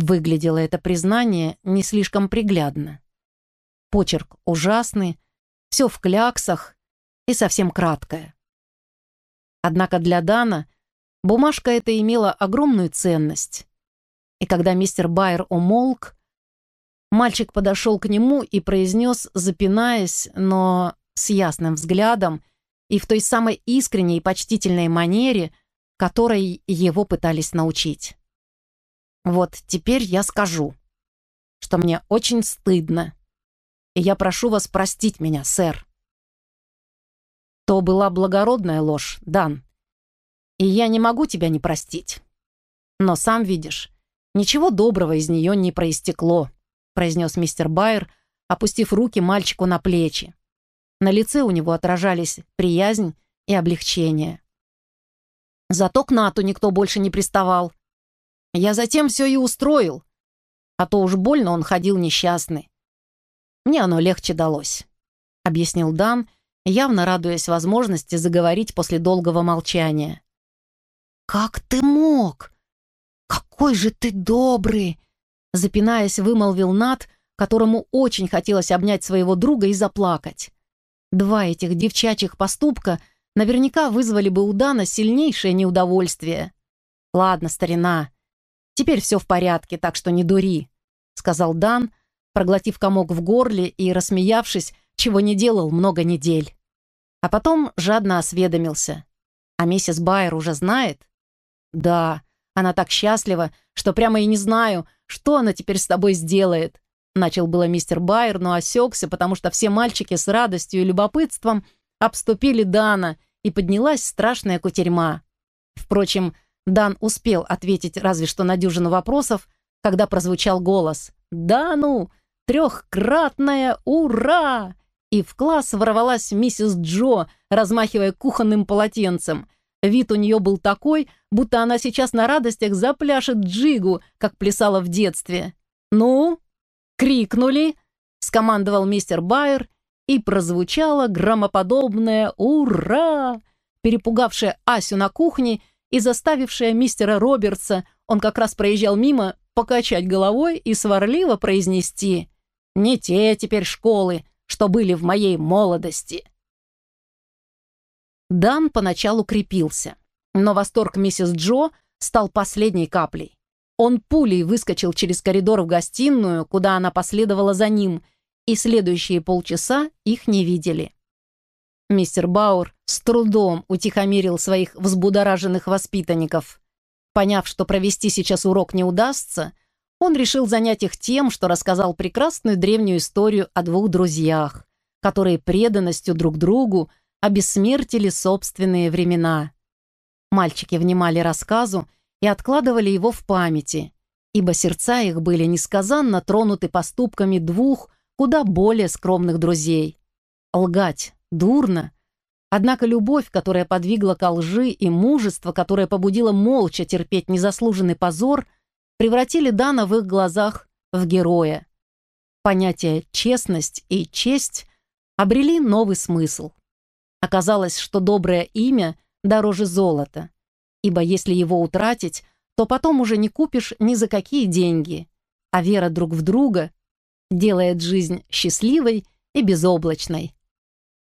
Выглядело это признание не слишком приглядно. Почерк ужасный, все в кляксах и совсем краткое. Однако для Дана бумажка эта имела огромную ценность. И когда мистер Байер умолк, мальчик подошел к нему и произнес, запинаясь, но с ясным взглядом и в той самой искренней и почтительной манере, которой его пытались научить. «Вот теперь я скажу, что мне очень стыдно, и я прошу вас простить меня, сэр». То была благородная ложь, Дан, и я не могу тебя не простить. Но сам видишь, ничего доброго из нее не проистекло, произнес мистер Байер, опустив руки мальчику на плечи. На лице у него отражались приязнь и облегчение. Зато к Нату никто больше не приставал. Я затем все и устроил. А то уж больно он ходил несчастный. Мне оно легче далось», — объяснил Дан, явно радуясь возможности заговорить после долгого молчания. «Как ты мог? Какой же ты добрый!» Запинаясь, вымолвил Нат, которому очень хотелось обнять своего друга и заплакать. Два этих девчачьих поступка наверняка вызвали бы у Дана сильнейшее неудовольствие. «Ладно, старина, теперь все в порядке, так что не дури», — сказал Дан, проглотив комок в горле и рассмеявшись, чего не делал много недель. А потом жадно осведомился. «А миссис Байер уже знает?» «Да, она так счастлива, что прямо и не знаю, что она теперь с тобой сделает», начал было мистер Байер, но осекся, потому что все мальчики с радостью и любопытством обступили Дана — и поднялась страшная кутерьма. Впрочем, Дан успел ответить разве что на дюжину вопросов, когда прозвучал голос «Да ну! Трехкратное ура!» И в класс ворвалась миссис Джо, размахивая кухонным полотенцем. Вид у нее был такой, будто она сейчас на радостях запляшет джигу, как плясала в детстве. «Ну?» — крикнули, — скомандовал мистер Байер, и прозвучало громоподобное «Ура!», перепугавшее Асю на кухне и заставившее мистера Робертса, он как раз проезжал мимо, покачать головой и сварливо произнести «Не те теперь школы, что были в моей молодости». Дан поначалу крепился, но восторг миссис Джо стал последней каплей. Он пулей выскочил через коридор в гостиную, куда она последовала за ним – и следующие полчаса их не видели. Мистер Бауэр с трудом утихомирил своих взбудораженных воспитанников. Поняв, что провести сейчас урок не удастся, он решил занять их тем, что рассказал прекрасную древнюю историю о двух друзьях, которые преданностью друг другу обессмертили собственные времена. Мальчики внимали рассказу и откладывали его в памяти, ибо сердца их были несказанно тронуты поступками двух куда более скромных друзей. Лгать дурно. Однако любовь, которая подвигла ко лжи, и мужество, которое побудило молча терпеть незаслуженный позор, превратили Дана в их глазах в героя. Понятия «честность» и «честь» обрели новый смысл. Оказалось, что доброе имя дороже золота, ибо если его утратить, то потом уже не купишь ни за какие деньги, а вера друг в друга делает жизнь счастливой и безоблачной.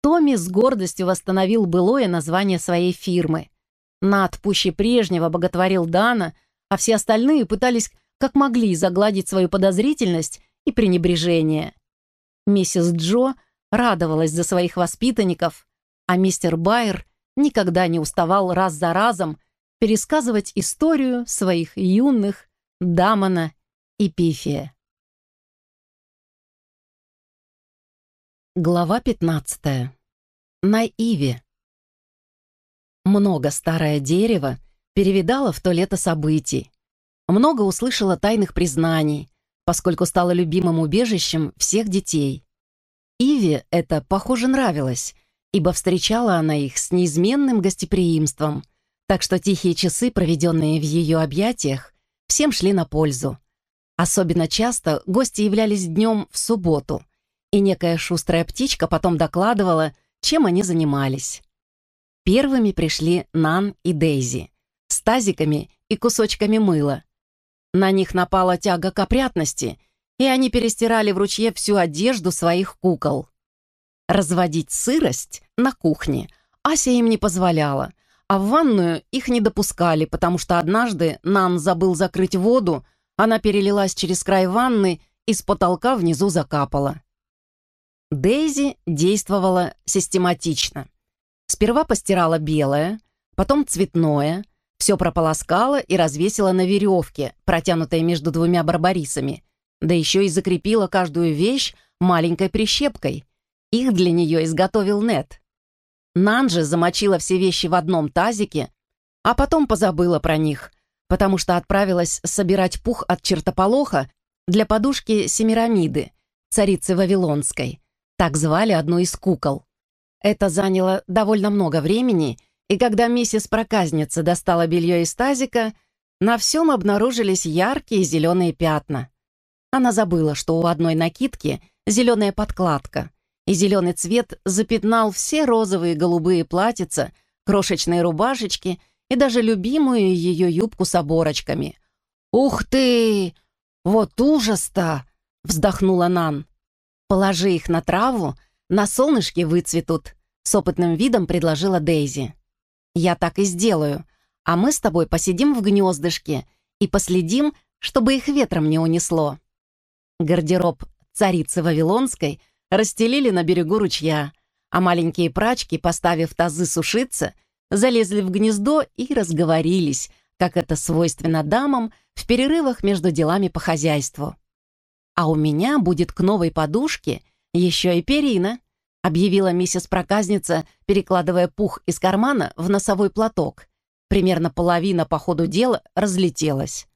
Томми с гордостью восстановил былое название своей фирмы. Над пуще прежнего боготворил Дана, а все остальные пытались как могли загладить свою подозрительность и пренебрежение. Миссис Джо радовалась за своих воспитанников, а мистер Байер никогда не уставал раз за разом пересказывать историю своих юных Дамона и Пифия. Глава 15. На Иве. Много старое дерево перевидало в то лето событий. Много услышала тайных признаний, поскольку стало любимым убежищем всех детей. Иве это, похоже, нравилось, ибо встречала она их с неизменным гостеприимством, так что тихие часы, проведенные в ее объятиях, всем шли на пользу. Особенно часто гости являлись днем в субботу — и некая шустрая птичка потом докладывала, чем они занимались. Первыми пришли Нан и Дейзи с тазиками и кусочками мыла. На них напала тяга к опрятности, и они перестирали в ручье всю одежду своих кукол. Разводить сырость на кухне Ася им не позволяла, а в ванную их не допускали, потому что однажды Нан забыл закрыть воду, она перелилась через край ванны и с потолка внизу закапала. Дейзи действовала систематично. Сперва постирала белое, потом цветное, все прополоскала и развесила на веревке, протянутой между двумя барбарисами, да еще и закрепила каждую вещь маленькой прищепкой. Их для нее изготовил Нет. Нан же замочила все вещи в одном тазике, а потом позабыла про них, потому что отправилась собирать пух от чертополоха для подушки Семирамиды, царицы Вавилонской. Так звали одну из кукол. Это заняло довольно много времени — и когда миссис проказница достала белье из тазика, на всем обнаружились яркие зеленые пятна. Она забыла, что у одной накидки зеленая подкладка, и зеленый цвет запятнал все розовые голубые платьица, крошечные рубашечки и даже любимую ее юбку с оборочками. «Ух ты! Вот ужас-то!» — вздохнула Нан. «Положи их на траву, на солнышке выцветут», — с опытным видом предложила Дейзи. «Я так и сделаю. А мы с тобой посидим в гнездышке и последим, чтобы их ветром не унесло». Гардероб царицы Вавилонской расстелили на берегу ручья, а маленькие прачки, поставив тазы сушиться, залезли в гнездо и разговорились, как это свойственно дамам в перерывах между делами по хозяйству. «А у меня будет к новой подушке еще и перина», объявила миссис-проказница, перекладывая пух из кармана в носовой платок. Примерно половина по ходу дела разлетелась.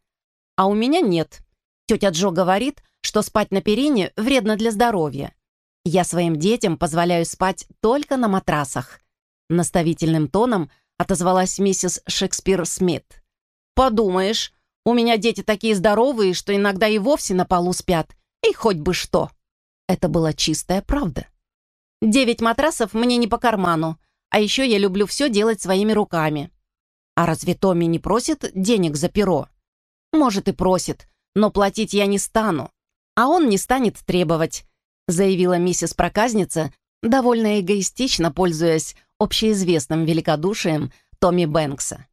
«А у меня нет. Тетя Джо говорит, что спать на перине вредно для здоровья. Я своим детям позволяю спать только на матрасах». Наставительным тоном отозвалась миссис Шекспир Смит. «Подумаешь, у меня дети такие здоровые, что иногда и вовсе на полу спят, и хоть бы что». Это была чистая правда. Девять матрасов мне не по карману, а еще я люблю все делать своими руками. А разве Томми не просит денег за перо? Может и просит, но платить я не стану. А он не станет требовать, заявила миссис-проказница, довольно эгоистично пользуясь общеизвестным великодушием Томми Бэнкса.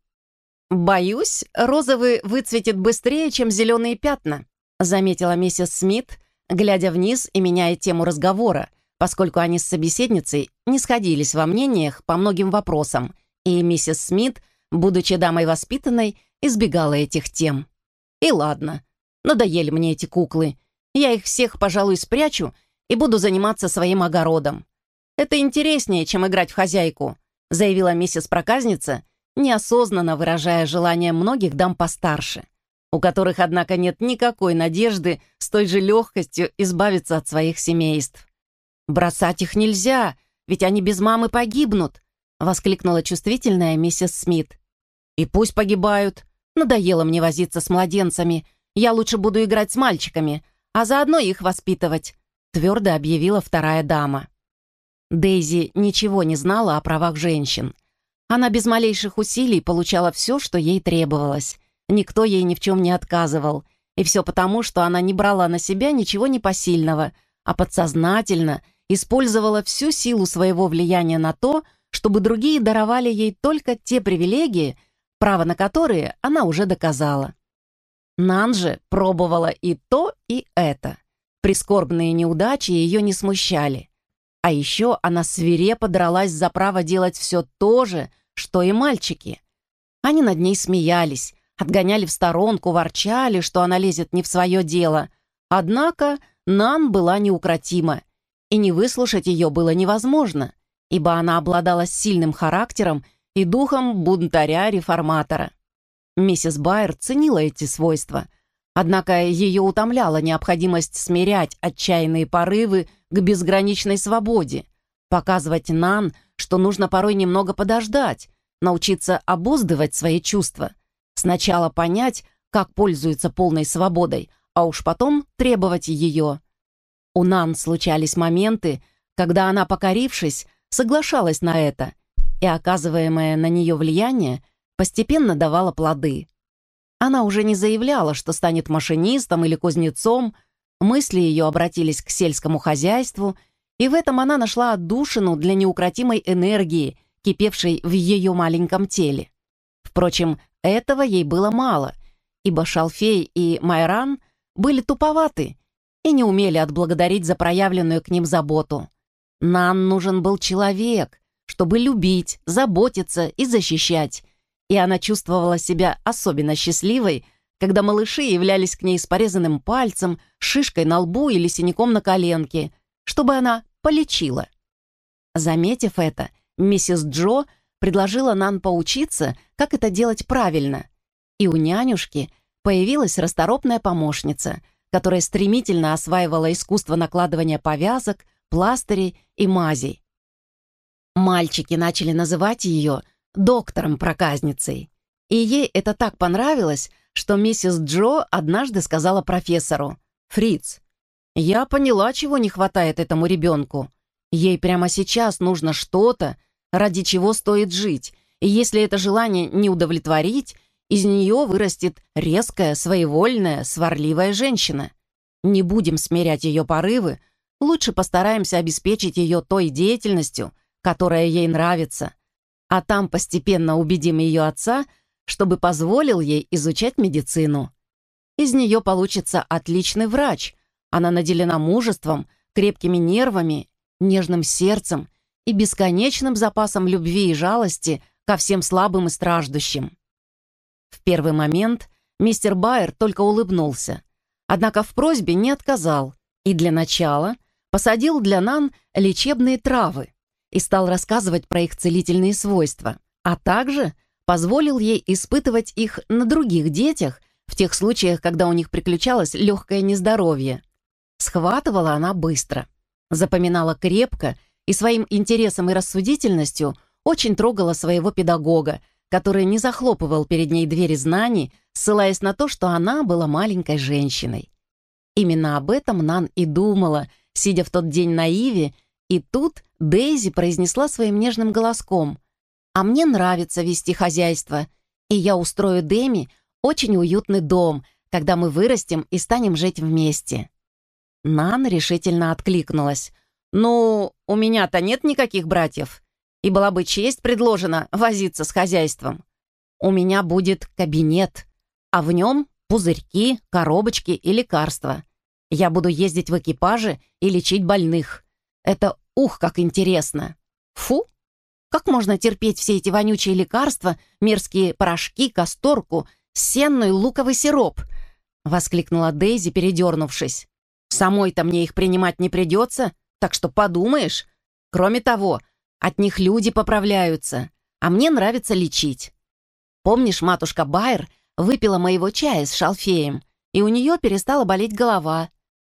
«Боюсь, розовый выцветит быстрее, чем зеленые пятна», заметила миссис Смит, глядя вниз и меняя тему разговора, поскольку они с собеседницей не сходились во мнениях по многим вопросам, и миссис Смит, будучи дамой воспитанной, избегала этих тем. И ладно, надоели мне эти куклы. Я их всех, пожалуй, спрячу и буду заниматься своим огородом. Это интереснее, чем играть в хозяйку, заявила миссис-проказница, неосознанно выражая желание многих дам постарше, у которых, однако, нет никакой надежды с той же легкостью избавиться от своих семейств. «Бросать их нельзя, ведь они без мамы погибнут», — воскликнула чувствительная миссис Смит. «И пусть погибают. Надоело мне возиться с младенцами. Я лучше буду играть с мальчиками, а заодно их воспитывать», — твердо объявила вторая дама. Дейзи ничего не знала о правах женщин. Она без малейших усилий получала все, что ей требовалось. Никто ей ни в чем не отказывал. И все потому, что она не брала на себя ничего непосильного, а подсознательно использовала всю силу своего влияния на то, чтобы другие даровали ей только те привилегии, право на которые она уже доказала. Нан же пробовала и то, и это. Прискорбные неудачи ее не смущали. А еще она свирепо дралась за право делать все то же, что и мальчики. Они над ней смеялись, отгоняли в сторонку, ворчали, что она лезет не в свое дело. Однако Нан была неукротима и не выслушать ее было невозможно, ибо она обладала сильным характером и духом бунтаря-реформатора. Миссис Байер ценила эти свойства, однако ее утомляла необходимость смирять отчаянные порывы к безграничной свободе, показывать Нан, что нужно порой немного подождать, научиться обуздывать свои чувства, сначала понять, как пользуется полной свободой, а уж потом требовать ее. У Нан случались моменты, когда она, покорившись, соглашалась на это, и оказываемое на нее влияние постепенно давало плоды. Она уже не заявляла, что станет машинистом или кузнецом, мысли ее обратились к сельскому хозяйству, и в этом она нашла отдушину для неукротимой энергии, кипевшей в ее маленьком теле. Впрочем, этого ей было мало, ибо Шалфей и Майран были туповаты и не умели отблагодарить за проявленную к ним заботу. Нам нужен был человек, чтобы любить, заботиться и защищать, и она чувствовала себя особенно счастливой, когда малыши являлись к ней с порезанным пальцем, шишкой на лбу или синяком на коленке, чтобы она полечила. Заметив это, миссис Джо предложила Нан поучиться, как это делать правильно, и у нянюшки появилась расторопная помощница, которая стремительно осваивала искусство накладывания повязок, пластырей и мазей. Мальчики начали называть ее доктором-проказницей, и ей это так понравилось, что миссис Джо однажды сказала профессору, «Фриц, я поняла, чего не хватает этому ребенку. Ей прямо сейчас нужно что-то, ради чего стоит жить, и если это желание не удовлетворить, из нее вырастет резкая, своевольная, сварливая женщина. Не будем смирять ее порывы, лучше постараемся обеспечить ее той деятельностью, которая ей нравится, а там постепенно убедим ее отца, чтобы позволил ей изучать медицину. Из нее получится отличный врач. Она наделена мужеством, крепкими нервами, нежным сердцем и бесконечным запасом любви и жалости ко всем слабым и страждущим. В первый момент мистер Байер только улыбнулся, однако в просьбе не отказал и для начала посадил для Нан лечебные травы и стал рассказывать про их целительные свойства, а также позволил ей испытывать их на других детях в тех случаях, когда у них приключалось легкое нездоровье. Схватывала она быстро, запоминала крепко и своим интересом и рассудительностью очень трогала своего педагога, который не захлопывал перед ней двери знаний, ссылаясь на то, что она была маленькой женщиной. Именно об этом Нан и думала, сидя в тот день на Иве, и тут Дейзи произнесла своим нежным голоском, «А мне нравится вести хозяйство, и я устрою Дэми очень уютный дом, когда мы вырастем и станем жить вместе». Нан решительно откликнулась. «Ну, у меня-то нет никаких братьев и была бы честь предложена возиться с хозяйством. У меня будет кабинет, а в нем пузырьки, коробочки и лекарства. Я буду ездить в экипаже и лечить больных. Это ух, как интересно. Фу! Как можно терпеть все эти вонючие лекарства, мерзкие порошки, касторку, сенный луковый сироп? Воскликнула Дейзи, передернувшись. Самой-то мне их принимать не придется, так что подумаешь. Кроме того, от них люди поправляются, а мне нравится лечить. Помнишь, матушка Байер выпила моего чая с шалфеем, и у нее перестала болеть голова.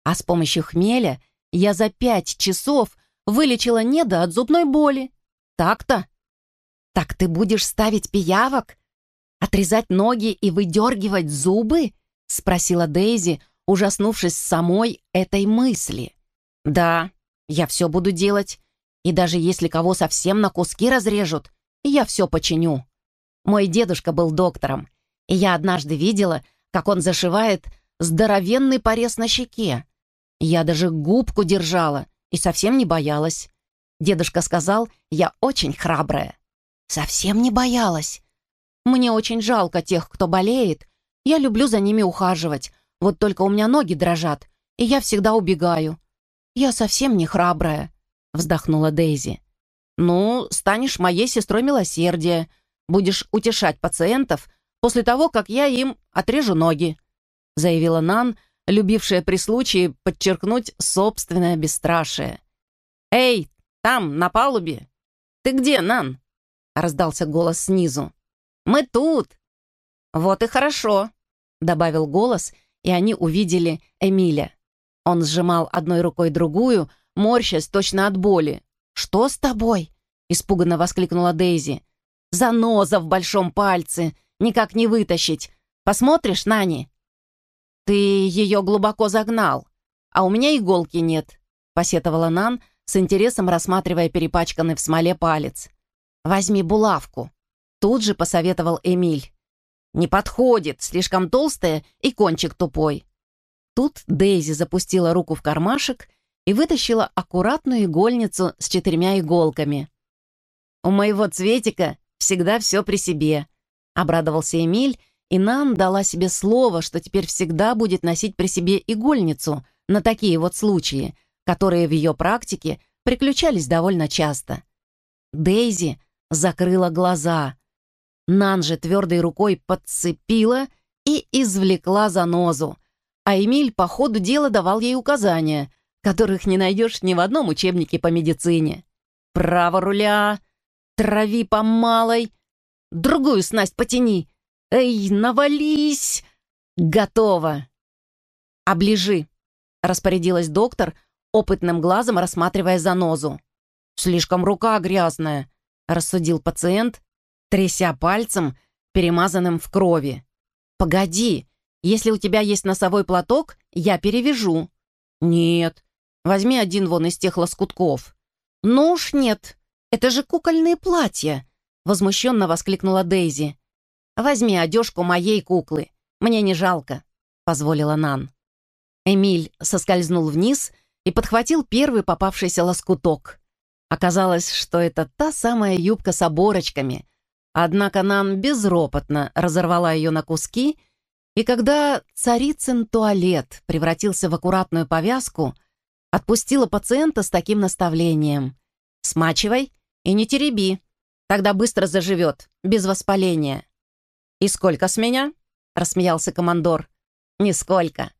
А с помощью хмеля я за пять часов вылечила Неда от зубной боли. Так-то? Так ты будешь ставить пиявок? Отрезать ноги и выдергивать зубы? Спросила Дейзи, ужаснувшись самой этой мысли. Да, я все буду делать, и даже если кого совсем на куски разрежут, я все починю. Мой дедушка был доктором, и я однажды видела, как он зашивает здоровенный порез на щеке. Я даже губку держала и совсем не боялась. Дедушка сказал, я очень храбрая. Совсем не боялась. Мне очень жалко тех, кто болеет. Я люблю за ними ухаживать. Вот только у меня ноги дрожат, и я всегда убегаю. Я совсем не храбрая вздохнула Дейзи. «Ну, станешь моей сестрой милосердия, будешь утешать пациентов после того, как я им отрежу ноги», заявила Нан, любившая при случае подчеркнуть собственное бесстрашие. «Эй, там, на палубе! Ты где, Нан?» раздался голос снизу. «Мы тут!» «Вот и хорошо», — добавил голос, и они увидели Эмиля. Он сжимал одной рукой другую, морщась точно от боли. «Что с тобой?» — испуганно воскликнула Дейзи. «Заноза в большом пальце! Никак не вытащить! Посмотришь, Нани?» «Ты ее глубоко загнал, а у меня иголки нет», — посетовала Нан, с интересом рассматривая перепачканный в смоле палец. «Возьми булавку», — тут же посоветовал Эмиль. «Не подходит, слишком толстая и кончик тупой». Тут Дейзи запустила руку в кармашек и вытащила аккуратную игольницу с четырьмя иголками. «У моего Цветика всегда все при себе», — обрадовался Эмиль, и нам дала себе слово, что теперь всегда будет носить при себе игольницу на такие вот случаи, которые в ее практике приключались довольно часто. Дейзи закрыла глаза. Нан же твердой рукой подцепила и извлекла занозу, а Эмиль по ходу дела давал ей указания, которых не найдешь ни в одном учебнике по медицине. «Право руля! Трави по малой! Другую снасть потяни! Эй, навались!» «Готово!» «Оближи!» — распорядилась доктор, опытным глазом рассматривая занозу. «Слишком рука грязная», — рассудил пациент, тряся пальцем, перемазанным в крови. «Погоди, если у тебя есть носовой платок, я перевяжу». «Нет, возьми один вон из тех лоскутков». «Ну уж нет, это же кукольные платья», — возмущенно воскликнула Дейзи. «Возьми одежку моей куклы, мне не жалко», — позволила Нан. Эмиль соскользнул вниз и подхватил первый попавшийся лоскуток. Оказалось, что это та самая юбка с оборочками, однако Нан безропотно разорвала ее на куски, и когда царицын туалет превратился в аккуратную повязку, отпустила пациента с таким наставлением. «Смачивай и не тереби, тогда быстро заживет, без воспаления». «И сколько с меня?» — рассмеялся командор. «Нисколько.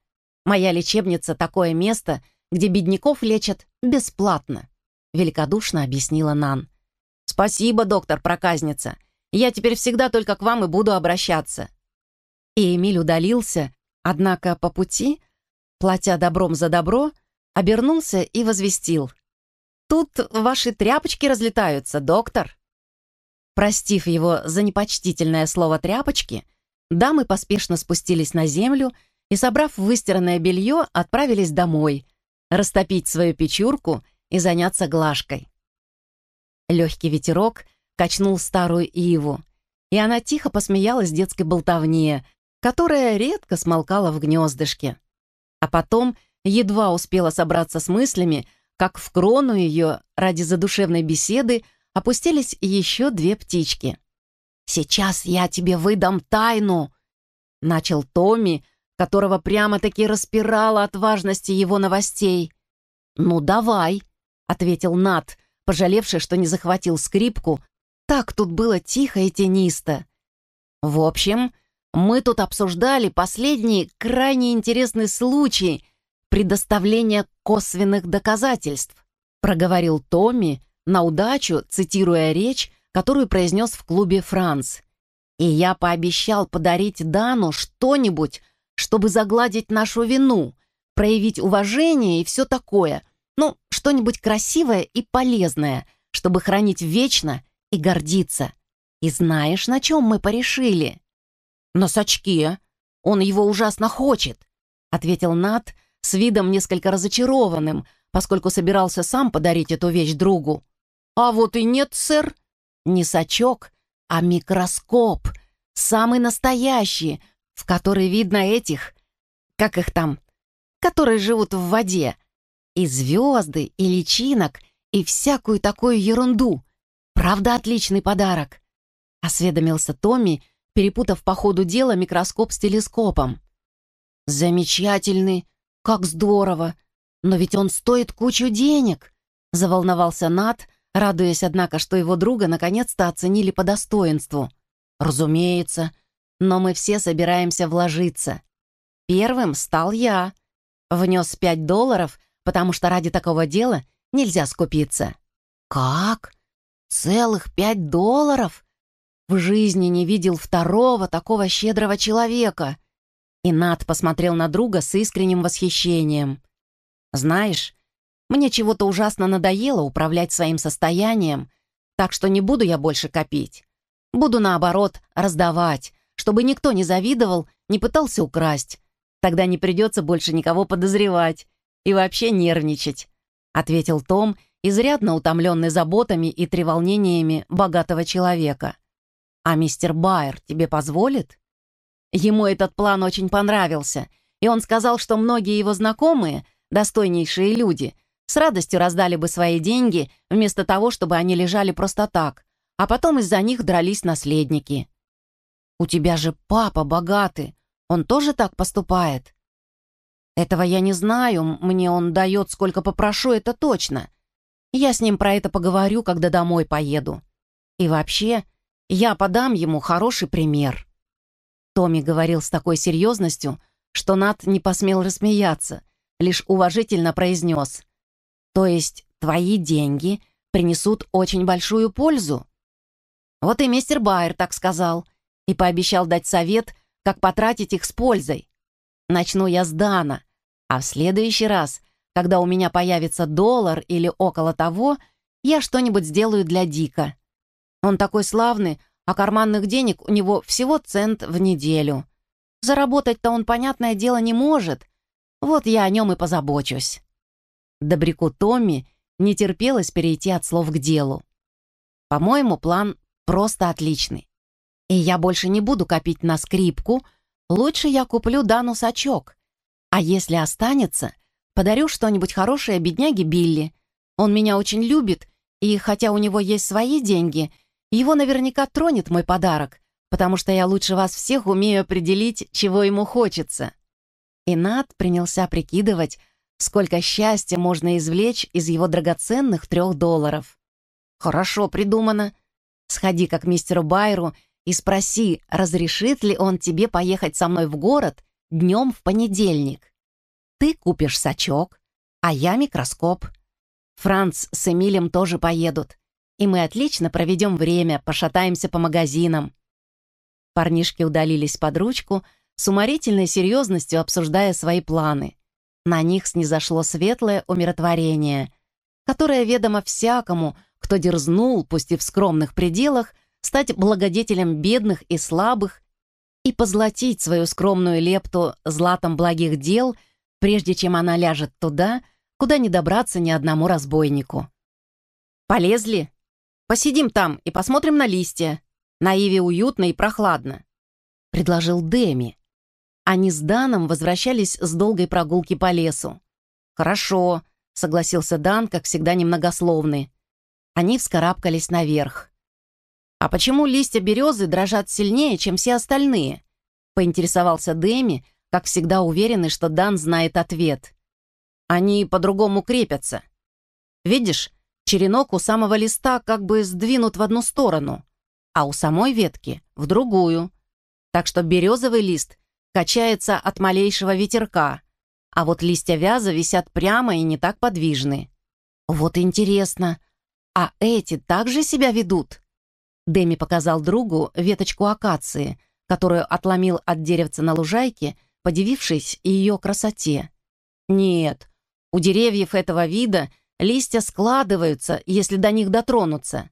Моя лечебница — такое место, где бедняков лечат бесплатно», — великодушно объяснила Нан. «Спасибо, доктор-проказница. Я теперь всегда только к вам и буду обращаться». И Эмиль удалился, однако по пути, платя добром за добро, обернулся и возвестил. «Тут ваши тряпочки разлетаются, доктор». Простив его за непочтительное слово «тряпочки», дамы поспешно спустились на землю и, собрав выстиранное белье, отправились домой, растопить свою печурку и заняться глажкой. Легкий ветерок качнул старую иву, и она тихо посмеялась детской болтовне, которая редко смолкала в гнездышке. А потом едва успела собраться с мыслями, как в крону ее ради задушевной беседы опустились еще две птички. «Сейчас я тебе выдам тайну!» — начал Томми, которого прямо-таки распирало от важности его новостей. «Ну, давай», — ответил Нат, пожалевший, что не захватил скрипку. Так тут было тихо и тенисто. В общем, мы тут обсуждали последний крайне интересный случай предоставления косвенных доказательств, проговорил Томми на удачу, цитируя речь, которую произнес в клубе «Франц». И я пообещал подарить Дану что-нибудь, чтобы загладить нашу вину, проявить уважение и все такое. Ну, что-нибудь красивое и полезное, чтобы хранить вечно и гордиться. И знаешь, на чем мы порешили?» «На сачке. Он его ужасно хочет», — ответил Нат с видом несколько разочарованным, поскольку собирался сам подарить эту вещь другу. «А вот и нет, сэр. Не сачок, а микроскоп. Самый настоящий, в которой видно этих, как их там, которые живут в воде, и звезды, и личинок, и всякую такую ерунду. Правда, отличный подарок?» — осведомился Томми, перепутав по ходу дела микроскоп с телескопом. «Замечательный! Как здорово! Но ведь он стоит кучу денег!» — заволновался Нат, радуясь, однако, что его друга наконец-то оценили по достоинству. «Разумеется, но мы все собираемся вложиться. Первым стал я. Внес пять долларов, потому что ради такого дела нельзя скупиться». «Как? Целых пять долларов?» В жизни не видел второго такого щедрого человека. И Над посмотрел на друга с искренним восхищением. «Знаешь, мне чего-то ужасно надоело управлять своим состоянием, так что не буду я больше копить. Буду, наоборот, раздавать, чтобы никто не завидовал, не пытался украсть. Тогда не придется больше никого подозревать и вообще нервничать», — ответил Том, изрядно утомленный заботами и треволнениями богатого человека. «А мистер Байер тебе позволит?» Ему этот план очень понравился, и он сказал, что многие его знакомые, достойнейшие люди, с радостью раздали бы свои деньги, вместо того, чтобы они лежали просто так, а потом из-за них дрались наследники. «У тебя же папа богатый, он тоже так поступает?» «Этого я не знаю, мне он дает, сколько попрошу, это точно. Я с ним про это поговорю, когда домой поеду. И вообще, я подам ему хороший пример». Томми говорил с такой серьезностью, что Нат не посмел рассмеяться, лишь уважительно произнес. «То есть твои деньги принесут очень большую пользу?» Вот и мистер Байер так сказал и пообещал дать совет, как потратить их с пользой. Начну я с Дана, а в следующий раз, когда у меня появится доллар или около того, я что-нибудь сделаю для Дика. Он такой славный, а карманных денег у него всего цент в неделю. Заработать-то он, понятное дело, не может. Вот я о нем и позабочусь. Добряку Томми не терпелось перейти от слов к делу. По-моему, план просто отличный. И я больше не буду копить на скрипку, лучше я куплю Дану сачок. А если останется, подарю что-нибудь хорошее бедняге Билли. Он меня очень любит, и хотя у него есть свои деньги, его наверняка тронет мой подарок, потому что я лучше вас всех умею определить, чего ему хочется». И Над принялся прикидывать, сколько счастья можно извлечь из его драгоценных трех долларов. «Хорошо придумано. Сходи как мистеру Байру и спроси, разрешит ли он тебе поехать со мной в город днем в понедельник. Ты купишь сачок, а я микроскоп. Франц с Эмилем тоже поедут, и мы отлично проведем время, пошатаемся по магазинам». Парнишки удалились под ручку, с уморительной серьезностью обсуждая свои планы. На них снизошло светлое умиротворение, которое ведомо всякому, кто дерзнул, пусть и в скромных пределах, стать благодетелем бедных и слабых и позлатить свою скромную лепту златом благих дел, прежде чем она ляжет туда, куда не добраться ни одному разбойнику. «Полезли? Посидим там и посмотрим на листья. На Иве уютно и прохладно», — предложил Дэми. Они с Даном возвращались с долгой прогулки по лесу. «Хорошо», — согласился Дан, как всегда немногословный. Они вскарабкались наверх. «А почему листья березы дрожат сильнее, чем все остальные?» — поинтересовался Дэми, как всегда уверенный, что Дан знает ответ. «Они по-другому крепятся. Видишь, черенок у самого листа как бы сдвинут в одну сторону, а у самой ветки — в другую. Так что березовый лист качается от малейшего ветерка, а вот листья вяза висят прямо и не так подвижны. Вот интересно, а эти также себя ведут?» Дэми показал другу веточку акации, которую отломил от деревца на лужайке, подивившись ее красоте. «Нет, у деревьев этого вида листья складываются, если до них дотронуться.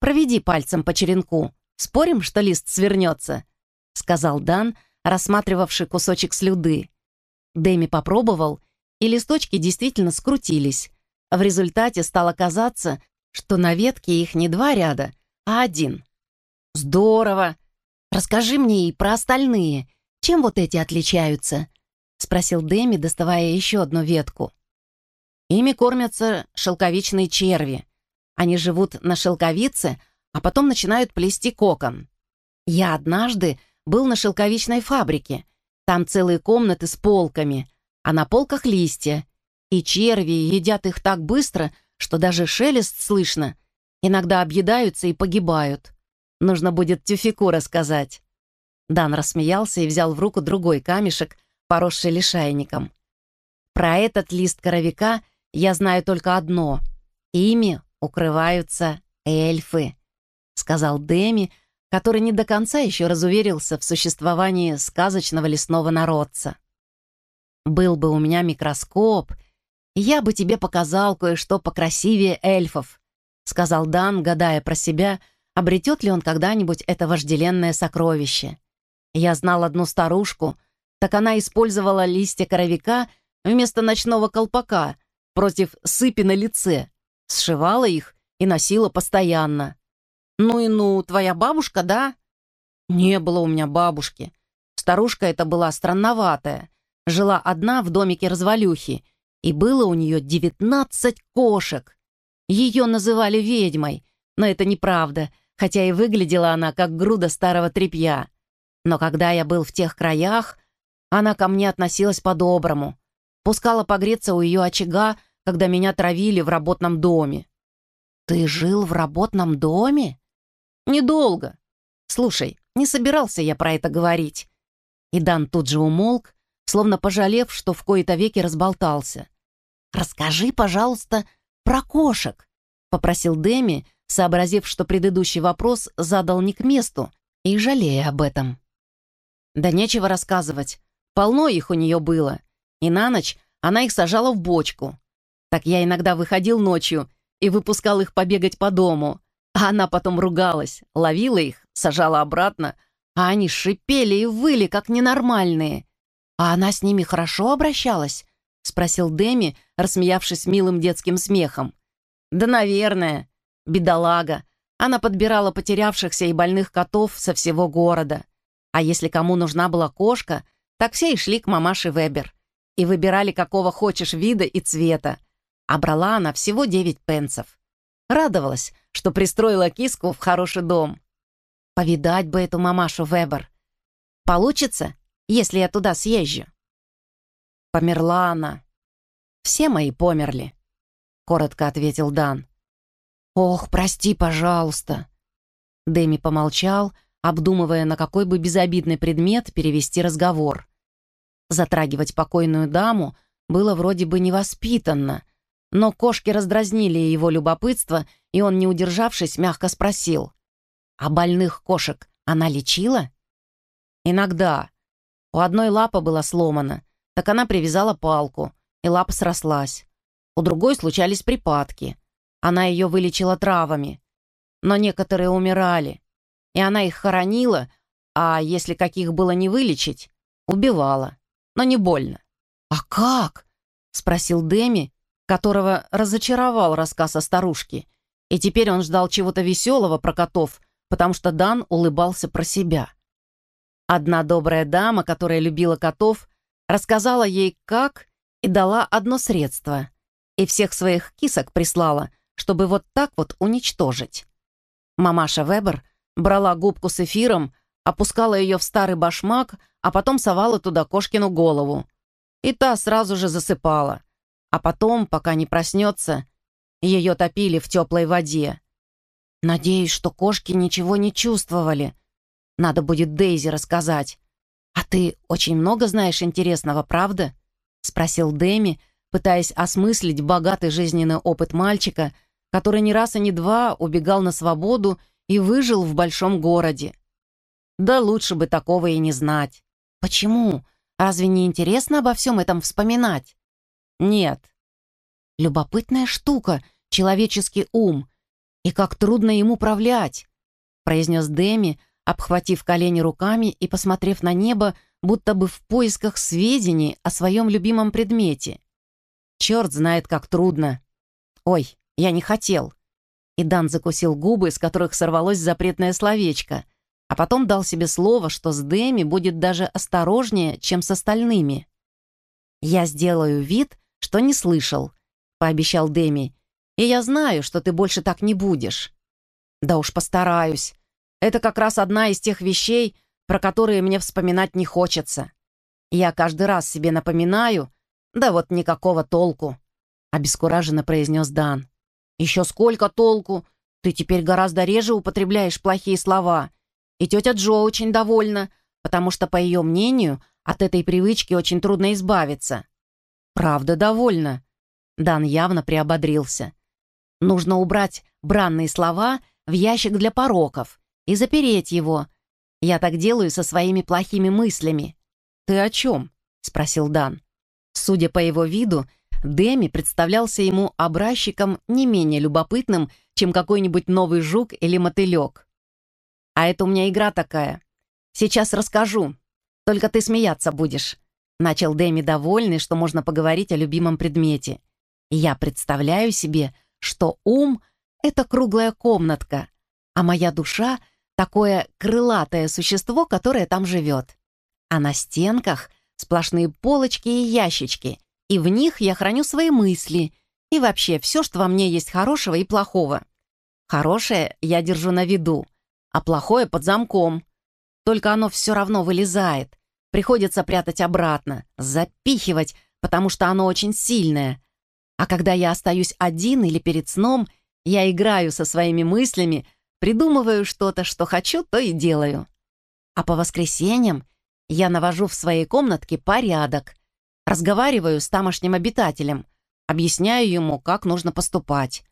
Проведи пальцем по черенку. Спорим, что лист свернется?» — сказал Дан, рассматривавший кусочек слюды. Дэми попробовал, и листочки действительно скрутились. В результате стало казаться, что на ветке их не два ряда, а один. Здорово! Расскажи мне и про остальные. Чем вот эти отличаются? Спросил Дэми, доставая еще одну ветку. Ими кормятся шелковичные черви. Они живут на шелковице, а потом начинают плести кокон. Я однажды был на шелковичной фабрике. Там целые комнаты с полками, а на полках листья. И черви едят их так быстро, что даже шелест слышно. Иногда объедаются и погибают. Нужно будет тюфику рассказать». Дан рассмеялся и взял в руку другой камешек, поросший лишайником. «Про этот лист коровика я знаю только одно. Ими укрываются эльфы», — сказал Деми, который не до конца еще разуверился в существовании сказочного лесного народца. «Был бы у меня микроскоп, я бы тебе показал кое-что покрасивее эльфов», — сказал Дан, гадая про себя, обретет ли он когда-нибудь это вожделенное сокровище. Я знал одну старушку, так она использовала листья коровика вместо ночного колпака против сыпи на лице, сшивала их и носила постоянно. «Ну и ну, твоя бабушка, да?» «Не было у меня бабушки. Старушка эта была странноватая, жила одна в домике развалюхи, и было у нее девятнадцать кошек. Ее называли ведьмой, но это неправда, хотя и выглядела она как груда старого тряпья. Но когда я был в тех краях, она ко мне относилась по-доброму. Пускала погреться у ее очага, когда меня травили в работном доме. «Ты жил в работном доме?» «Недолго. Слушай, не собирался я про это говорить». И Дан тут же умолк, словно пожалев, что в кои-то веки разболтался. «Расскажи, пожалуйста, про кошек», — попросил Дэми, сообразив, что предыдущий вопрос задал не к месту, и жалея об этом. «Да нечего рассказывать. Полно их у нее было. И на ночь она их сажала в бочку. Так я иногда выходил ночью и выпускал их побегать по дому. А она потом ругалась, ловила их, сажала обратно, а они шипели и выли, как ненормальные. «А она с ними хорошо обращалась?» — спросил Деми, рассмеявшись милым детским смехом. «Да, наверное. Бедолага. Она подбирала потерявшихся и больных котов со всего города. А если кому нужна была кошка, так все и шли к мамаше Вебер. И выбирали какого хочешь вида и цвета. А брала она всего девять пенсов. Радовалась, что пристроила киску в хороший дом. Повидать бы эту мамашу Вебер. Получится, если я туда съезжу?» «Померла она. Все мои померли», — коротко ответил Дан. «Ох, прости, пожалуйста». Дэми помолчал, обдумывая, на какой бы безобидный предмет перевести разговор. Затрагивать покойную даму было вроде бы невоспитанно, но кошки раздразнили его любопытство, и он, не удержавшись, мягко спросил. «А больных кошек она лечила?» «Иногда», у одной лапа была сломана, так она привязала палку, и лапа срослась. У другой случались припадки. Она ее вылечила травами. Но некоторые умирали, и она их хоронила, а если каких было не вылечить, убивала. Но не больно. «А как?» — спросил Деми, которого разочаровал рассказ о старушке. И теперь он ждал чего-то веселого про котов, потому что Дан улыбался про себя. Одна добрая дама, которая любила котов, рассказала ей, как, и дала одно средство. И всех своих кисок прислала, чтобы вот так вот уничтожить. Мамаша Вебер брала губку с эфиром, опускала ее в старый башмак, а потом совала туда кошкину голову. И та сразу же засыпала. А потом, пока не проснется, ее топили в теплой воде. Надеюсь, что кошки ничего не чувствовали, надо будет Дейзи рассказать. А ты очень много знаешь интересного, правда?» — спросил Дэми, пытаясь осмыслить богатый жизненный опыт мальчика, который не раз и не два убегал на свободу и выжил в большом городе. Да лучше бы такого и не знать. Почему? Разве не интересно обо всем этом вспоминать? Нет. Любопытная штука, человеческий ум. И как трудно им управлять, произнес Дэми, обхватив колени руками и посмотрев на небо, будто бы в поисках сведений о своем любимом предмете. Черт знает, как трудно. Ой, я не хотел. И Дан закусил губы, из которых сорвалось запретное словечко, а потом дал себе слово, что с Дэми будет даже осторожнее, чем с остальными. «Я сделаю вид, что не слышал», — пообещал Дэми, «и я знаю, что ты больше так не будешь». «Да уж постараюсь», это как раз одна из тех вещей, про которые мне вспоминать не хочется. Я каждый раз себе напоминаю, да вот никакого толку», — обескураженно произнес Дан. «Еще сколько толку? Ты теперь гораздо реже употребляешь плохие слова. И тетя Джо очень довольна, потому что, по ее мнению, от этой привычки очень трудно избавиться». «Правда довольна?» Дан явно приободрился. «Нужно убрать бранные слова в ящик для пороков и запереть его. Я так делаю со своими плохими мыслями». «Ты о чем?» — спросил Дан. Судя по его виду, Дэми представлялся ему образчиком не менее любопытным, чем какой-нибудь новый жук или мотылек. «А это у меня игра такая. Сейчас расскажу. Только ты смеяться будешь», — начал Дэми довольный, что можно поговорить о любимом предмете. «Я представляю себе, что ум — это круглая комнатка, а моя душа такое крылатое существо, которое там живет. А на стенках сплошные полочки и ящички, и в них я храню свои мысли и вообще все, что во мне есть хорошего и плохого. Хорошее я держу на виду, а плохое под замком. Только оно все равно вылезает. Приходится прятать обратно, запихивать, потому что оно очень сильное. А когда я остаюсь один или перед сном, я играю со своими мыслями, придумываю что-то, что хочу, то и делаю. А по воскресеньям я навожу в своей комнатке порядок, разговариваю с тамошним обитателем, объясняю ему, как нужно поступать.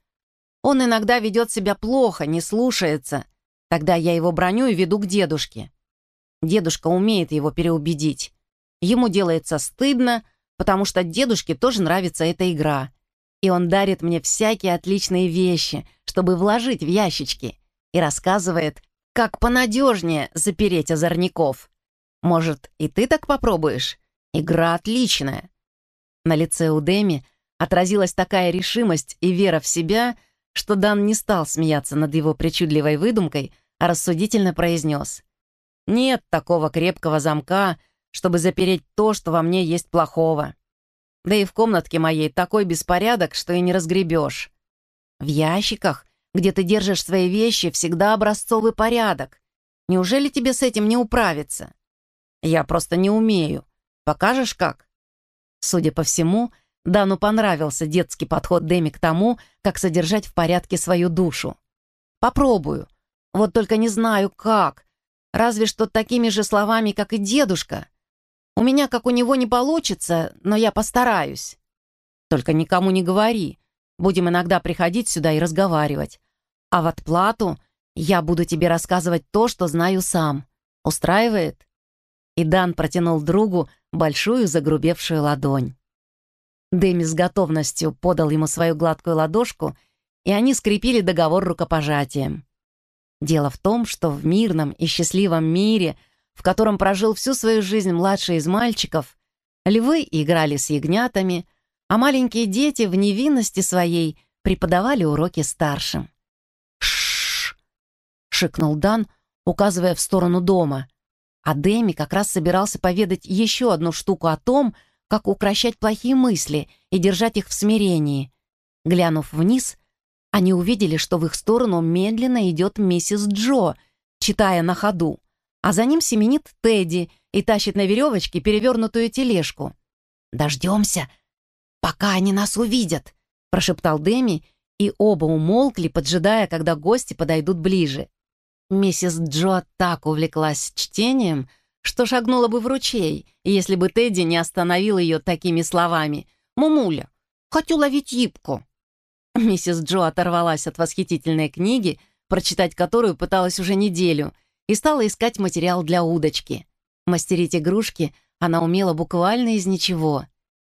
Он иногда ведет себя плохо, не слушается. Тогда я его броню и веду к дедушке. Дедушка умеет его переубедить. Ему делается стыдно, потому что дедушке тоже нравится эта игра. И он дарит мне всякие отличные вещи, чтобы вложить в ящички, и рассказывает, как понадежнее запереть озорников. Может, и ты так попробуешь? Игра отличная. На лице у Дэми отразилась такая решимость и вера в себя, что Дан не стал смеяться над его причудливой выдумкой, а рассудительно произнес. «Нет такого крепкого замка, чтобы запереть то, что во мне есть плохого. Да и в комнатке моей такой беспорядок, что и не разгребешь. В ящиках, где ты держишь свои вещи, всегда образцовый порядок. Неужели тебе с этим не управиться? Я просто не умею. Покажешь, как?» Судя по всему, Дану понравился детский подход Дэми к тому, как содержать в порядке свою душу. «Попробую. Вот только не знаю, как. Разве что такими же словами, как и дедушка. У меня, как у него, не получится, но я постараюсь. Только никому не говори. Будем иногда приходить сюда и разговаривать. А в отплату я буду тебе рассказывать то, что знаю сам. Устраивает?» И Дан протянул другу большую загрубевшую ладонь. Дэми с готовностью подал ему свою гладкую ладошку, и они скрепили договор рукопожатием. Дело в том, что в мирном и счастливом мире, в котором прожил всю свою жизнь младший из мальчиков, львы играли с ягнятами, а маленькие дети в невинности своей преподавали уроки старшим. «Ш-ш-ш!» шикнул Дан, указывая в сторону дома — а Дэми как раз собирался поведать еще одну штуку о том, как укращать плохие мысли и держать их в смирении. Глянув вниз, они увидели, что в их сторону медленно идет миссис Джо, читая на ходу, а за ним семенит Тедди и тащит на веревочке перевернутую тележку. «Дождемся, пока они нас увидят», — прошептал Дэми, и оба умолкли, поджидая, когда гости подойдут ближе. Миссис Джо так увлеклась чтением, что шагнула бы в ручей, если бы Тедди не остановил ее такими словами. «Мумуля, хочу ловить ипку». Миссис Джо оторвалась от восхитительной книги, прочитать которую пыталась уже неделю, и стала искать материал для удочки. Мастерить игрушки она умела буквально из ничего.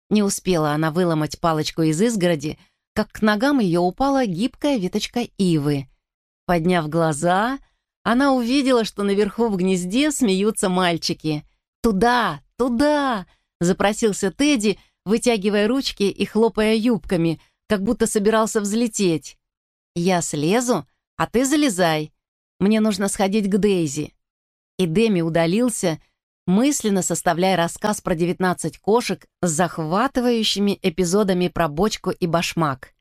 Не успела она выломать палочку из изгороди, как к ногам ее упала гибкая веточка ивы. Подняв глаза, она увидела, что наверху в гнезде смеются мальчики. «Туда! Туда!» — запросился Тедди, вытягивая ручки и хлопая юбками, как будто собирался взлететь. «Я слезу, а ты залезай. Мне нужно сходить к Дейзи». И Дэми удалился, мысленно составляя рассказ про 19 кошек с захватывающими эпизодами про бочку и башмак.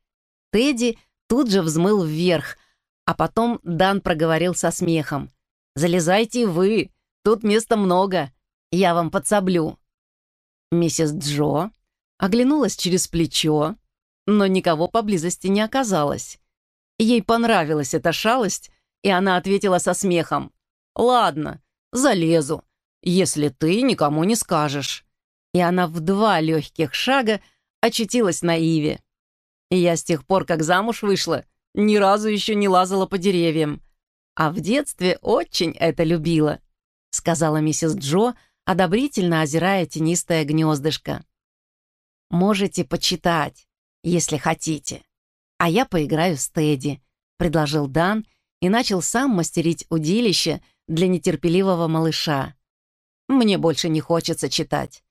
Тедди тут же взмыл вверх, а потом Дан проговорил со смехом. «Залезайте вы, тут места много, я вам подсоблю». Миссис Джо оглянулась через плечо, но никого поблизости не оказалось. Ей понравилась эта шалость, и она ответила со смехом. «Ладно, залезу, если ты никому не скажешь». И она в два легких шага очутилась на Иве. Я с тех пор, как замуж вышла, ни разу еще не лазала по деревьям. А в детстве очень это любила», — сказала миссис Джо, одобрительно озирая тенистое гнездышко. «Можете почитать, если хотите. А я поиграю с Тедди», — предложил Дан и начал сам мастерить удилище для нетерпеливого малыша. «Мне больше не хочется читать.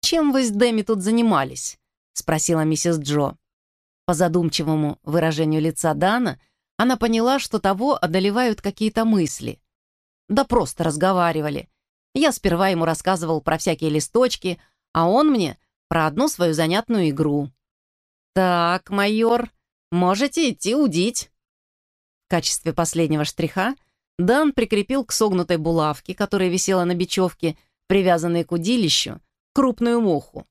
Чем вы с Дэми тут занимались?» — спросила миссис Джо. По задумчивому выражению лица Дана она поняла, что того одолевают какие-то мысли. Да просто разговаривали. Я сперва ему рассказывал про всякие листочки, а он мне про одну свою занятную игру. «Так, майор, можете идти удить». В качестве последнего штриха Дан прикрепил к согнутой булавке, которая висела на бечевке, привязанной к удилищу, крупную муху.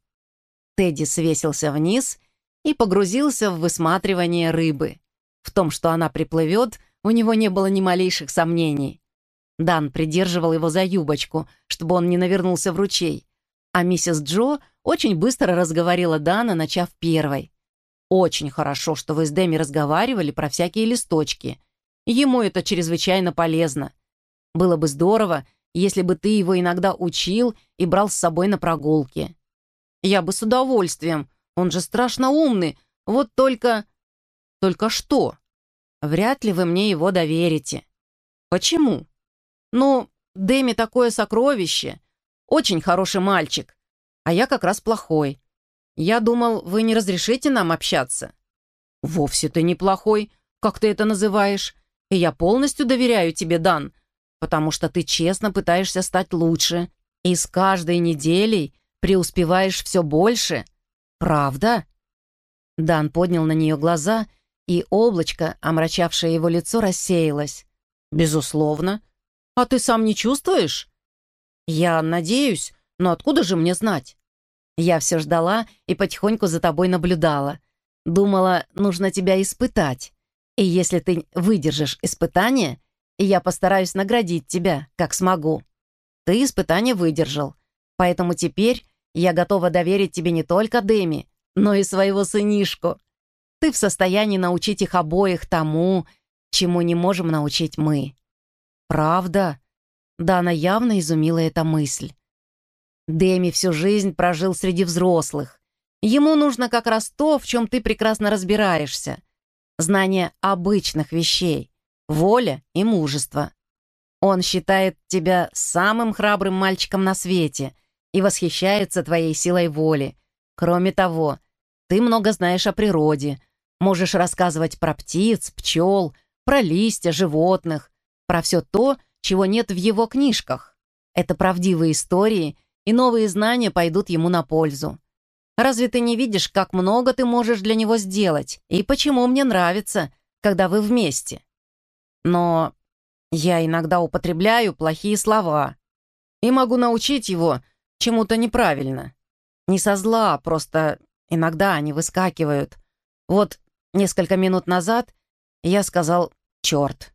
Тедди свесился вниз и погрузился в высматривание рыбы. В том, что она приплывет, у него не было ни малейших сомнений. Дан придерживал его за юбочку, чтобы он не навернулся в ручей, а миссис Джо очень быстро разговорила Дана, начав первой. «Очень хорошо, что вы с Дэми разговаривали про всякие листочки. Ему это чрезвычайно полезно. Было бы здорово, если бы ты его иногда учил и брал с собой на прогулки. Я бы с удовольствием. Он же страшно умный. Вот только... Только что? Вряд ли вы мне его доверите. Почему? Ну, Дэми такое сокровище. Очень хороший мальчик. А я как раз плохой. Я думал, вы не разрешите нам общаться. Вовсе ты неплохой, как ты это называешь. И я полностью доверяю тебе, Дан, потому что ты честно пытаешься стать лучше. И с каждой неделей преуспеваешь все больше. Правда?» Дан поднял на нее глаза, и облачко, омрачавшее его лицо, рассеялось. «Безусловно. А ты сам не чувствуешь?» «Я надеюсь, но откуда же мне знать?» «Я все ждала и потихоньку за тобой наблюдала. Думала, нужно тебя испытать. И если ты выдержишь испытание, я постараюсь наградить тебя, как смогу. Ты испытание выдержал, поэтому теперь я готова доверить тебе не только Дэми, но и своего сынишку. Ты в состоянии научить их обоих тому, чему не можем научить мы. Правда? Дана явно изумила эта мысль. Дэми всю жизнь прожил среди взрослых. Ему нужно как раз то, в чем ты прекрасно разбираешься знание обычных вещей, воля и мужество. Он считает тебя самым храбрым мальчиком на свете и восхищается твоей силой воли. Кроме того, ты много знаешь о природе, можешь рассказывать про птиц, пчел, про листья, животных, про все то, чего нет в его книжках. Это правдивые истории, и новые знания пойдут ему на пользу. Разве ты не видишь, как много ты можешь для него сделать? И почему мне нравится, когда вы вместе? Но я иногда употребляю плохие слова и могу научить его чему-то неправильно. Не со зла, просто иногда они выскакивают. Вот несколько минут назад я сказал «черт».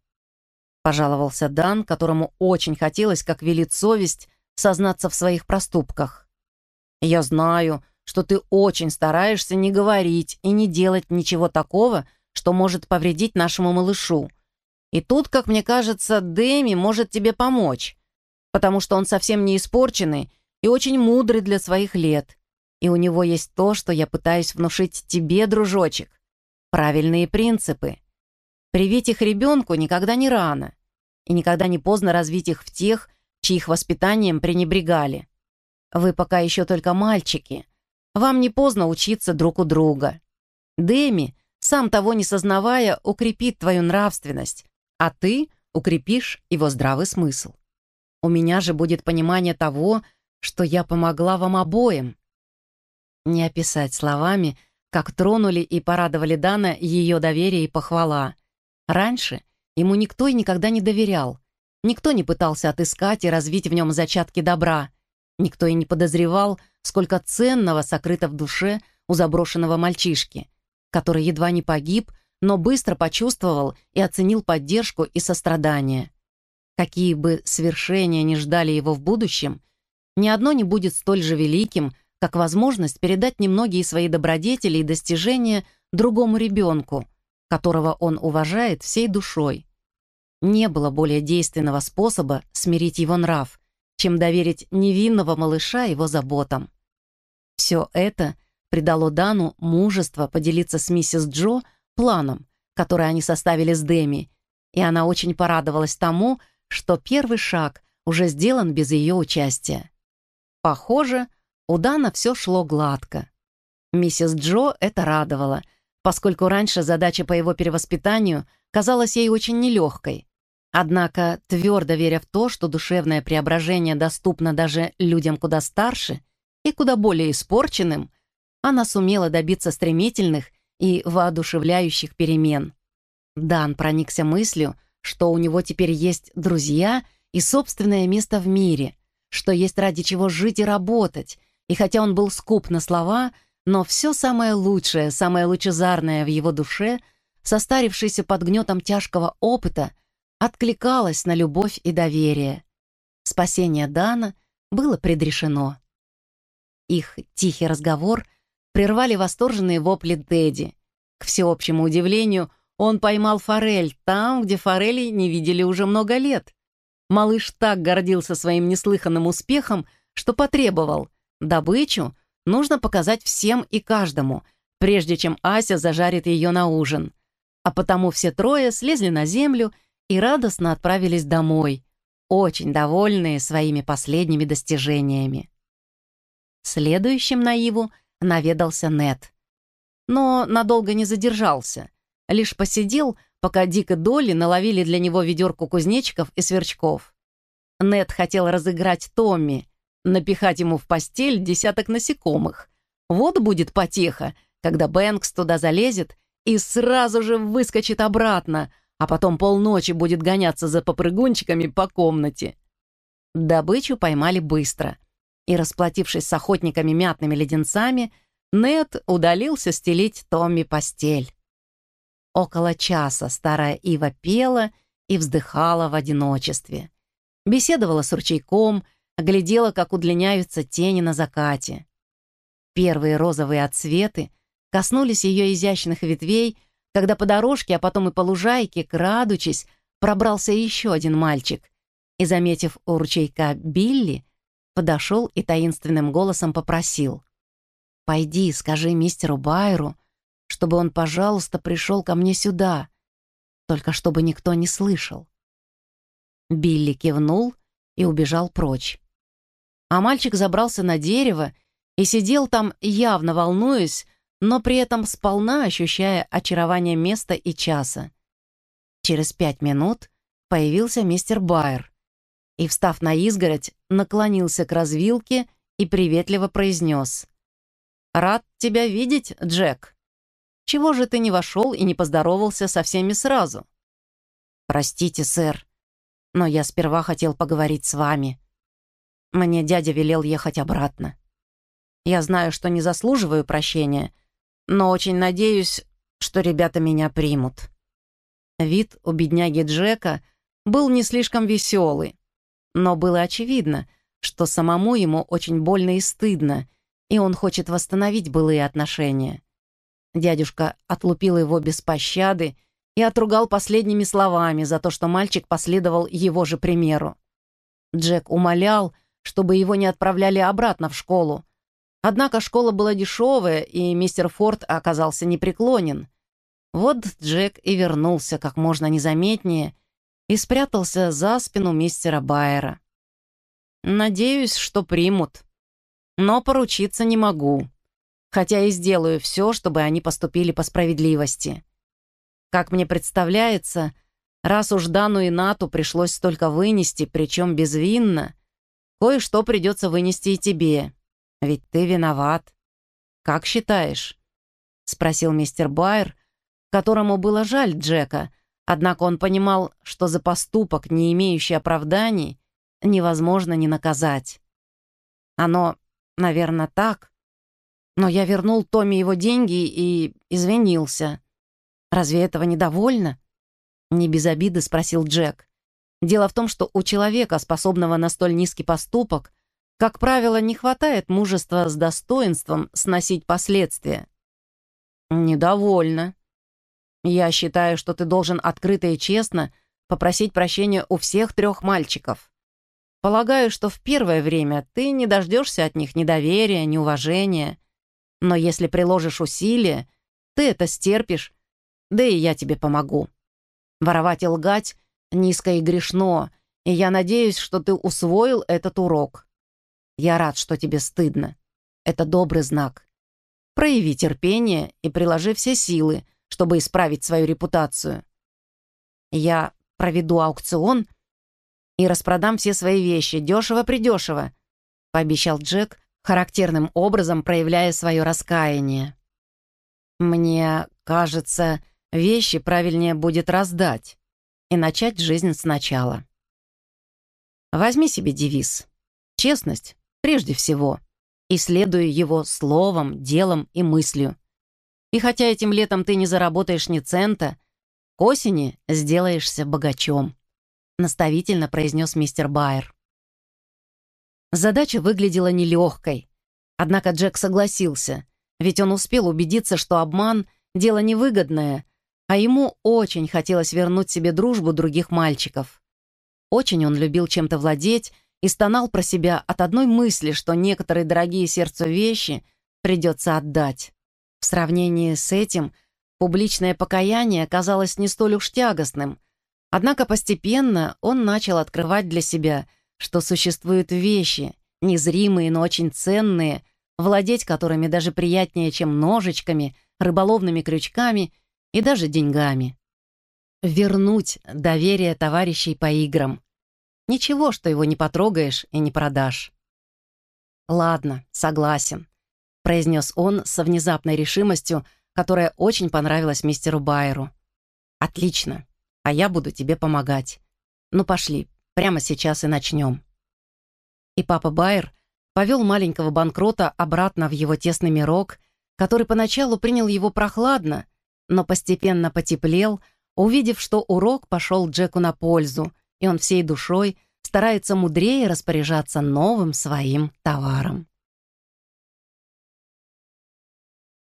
Пожаловался Дан, которому очень хотелось, как велит совесть, сознаться в своих проступках. «Я знаю, что ты очень стараешься не говорить и не делать ничего такого, что может повредить нашему малышу. И тут, как мне кажется, Дэми может тебе помочь, потому что он совсем не испорченный и очень мудрый для своих лет. И у него есть то, что я пытаюсь внушить тебе, дружочек. Правильные принципы. Привить их ребенку никогда не рано. И никогда не поздно развить их в тех, чьих воспитанием пренебрегали. Вы пока еще только мальчики, вам не поздно учиться друг у друга. Дэми, сам того не сознавая, укрепит твою нравственность, а ты укрепишь его здравый смысл. У меня же будет понимание того, что я помогла вам обоим. Не описать словами, как тронули и порадовали Дана ее доверие и похвала. Раньше ему никто и никогда не доверял. Никто не пытался отыскать и развить в нем зачатки добра. Никто и не подозревал, сколько ценного сокрыто в душе у заброшенного мальчишки, который едва не погиб, но быстро почувствовал и оценил поддержку и сострадание. Какие бы свершения ни ждали его в будущем, ни одно не будет столь же великим, как возможность передать немногие свои добродетели и достижения другому ребенку, которого он уважает всей душой. Не было более действенного способа смирить его нрав, чем доверить невинного малыша его заботам. Все это придало Дану мужество поделиться с миссис Джо планом, который они составили с Дэми, и она очень порадовалась тому, что первый шаг уже сделан без ее участия. Похоже, у Дана все шло гладко. Миссис Джо это радовало, поскольку раньше задача по его перевоспитанию казалась ей очень нелегкой. Однако, твердо веря в то, что душевное преображение доступно даже людям куда старше и куда более испорченным, она сумела добиться стремительных и воодушевляющих перемен. Дан проникся мыслью, что у него теперь есть друзья и собственное место в мире, что есть ради чего жить и работать, и хотя он был скуп на слова, но все самое лучшее, самое лучезарное в его душе, состарившееся под гнетом тяжкого опыта, откликалось на любовь и доверие. Спасение Дана было предрешено. Их тихий разговор прервали восторженные вопли Дэдди. К всеобщему удивлению, он поймал форель там, где форели не видели уже много лет. Малыш так гордился своим неслыханным успехом, что потребовал добычу нужно показать всем и каждому, прежде чем Ася зажарит ее на ужин. А потому все трое слезли на землю и радостно отправились домой, очень довольные своими последними достижениями. Следующим на Иву наведался Нет. Но надолго не задержался, лишь посидел, пока Дик и Долли наловили для него ведерку кузнечиков и сверчков. Нет хотел разыграть Томми, напихать ему в постель десяток насекомых. Вот будет потеха, когда Бэнкс туда залезет и сразу же выскочит обратно, а потом полночи будет гоняться за попрыгунчиками по комнате. Добычу поймали быстро, и, расплатившись с охотниками мятными леденцами, Нед удалился стелить Томми постель. Около часа старая Ива пела и вздыхала в одиночестве. Беседовала с ручейком, глядела, как удлиняются тени на закате. Первые розовые отсветы коснулись ее изящных ветвей, когда по дорожке, а потом и по лужайке, крадучись, пробрался еще один мальчик и, заметив у ручейка Билли, подошел и таинственным голосом попросил. «Пойди, скажи мистеру Байру, чтобы он, пожалуйста, пришел ко мне сюда, только чтобы никто не слышал». Билли кивнул и убежал прочь. А мальчик забрался на дерево и сидел там, явно волнуясь, но при этом сполна ощущая очарование места и часа. Через пять минут появился мистер Байер и, встав на изгородь, наклонился к развилке и приветливо произнес. «Рад тебя видеть, Джек. Чего же ты не вошел и не поздоровался со всеми сразу?» «Простите, сэр, но я сперва хотел поговорить с вами. Мне дядя велел ехать обратно. Я знаю, что не заслуживаю прощения, но очень надеюсь, что ребята меня примут». Вид у бедняги Джека был не слишком веселый, но было очевидно, что самому ему очень больно и стыдно, и он хочет восстановить былые отношения. Дядюшка отлупил его без пощады и отругал последними словами за то, что мальчик последовал его же примеру. Джек умолял, чтобы его не отправляли обратно в школу, Однако школа была дешевая, и мистер Форд оказался непреклонен. Вот Джек и вернулся как можно незаметнее и спрятался за спину мистера Байера. «Надеюсь, что примут. Но поручиться не могу, хотя и сделаю все, чтобы они поступили по справедливости. Как мне представляется, раз уж Дану и Нату пришлось столько вынести, причем безвинно, кое-что придется вынести и тебе». Ведь ты виноват. Как считаешь?» — спросил мистер Байер, которому было жаль Джека, однако он понимал, что за поступок, не имеющий оправданий, невозможно не наказать. Оно, наверное, так, но я вернул Томми его деньги и извинился. Разве этого недовольно? Не без обиды спросил Джек. Дело в том, что у человека, способного на столь низкий поступок, как правило, не хватает мужества с достоинством сносить последствия. Недовольно. Я считаю, что ты должен открыто и честно попросить прощения у всех трех мальчиков. Полагаю, что в первое время ты не дождешься от них ни доверия, ни уважения. Но если приложишь усилия, ты это стерпишь, да и я тебе помогу. Воровать и лгать низко и грешно, и я надеюсь, что ты усвоил этот урок. Я рад, что тебе стыдно. Это добрый знак. Прояви терпение и приложи все силы, чтобы исправить свою репутацию. Я проведу аукцион и распродам все свои вещи, дешево-придешево», — пообещал Джек, характерным образом проявляя свое раскаяние. «Мне кажется, вещи правильнее будет раздать и начать жизнь сначала. Возьми себе девиз. Честность прежде всего, и следуй его словом, делом и мыслью. И хотя этим летом ты не заработаешь ни цента, к осени сделаешься богачом», — наставительно произнес мистер Байер. Задача выглядела нелегкой, однако Джек согласился, ведь он успел убедиться, что обман — дело невыгодное, а ему очень хотелось вернуть себе дружбу других мальчиков. Очень он любил чем-то владеть и стонал про себя от одной мысли, что некоторые дорогие сердцу вещи придется отдать. В сравнении с этим публичное покаяние казалось не столь уж тягостным, однако постепенно он начал открывать для себя, что существуют вещи, незримые, но очень ценные, владеть которыми даже приятнее, чем ножичками, рыболовными крючками и даже деньгами. Вернуть доверие товарищей по играм, Ничего, что его не потрогаешь и не продашь. «Ладно, согласен», — произнес он со внезапной решимостью, которая очень понравилась мистеру Байеру. «Отлично, а я буду тебе помогать. Ну пошли, прямо сейчас и начнем». И папа Байер повел маленького банкрота обратно в его тесный мирок, который поначалу принял его прохладно, но постепенно потеплел, увидев, что урок пошел Джеку на пользу, и он всей душой старается мудрее распоряжаться новым своим товаром.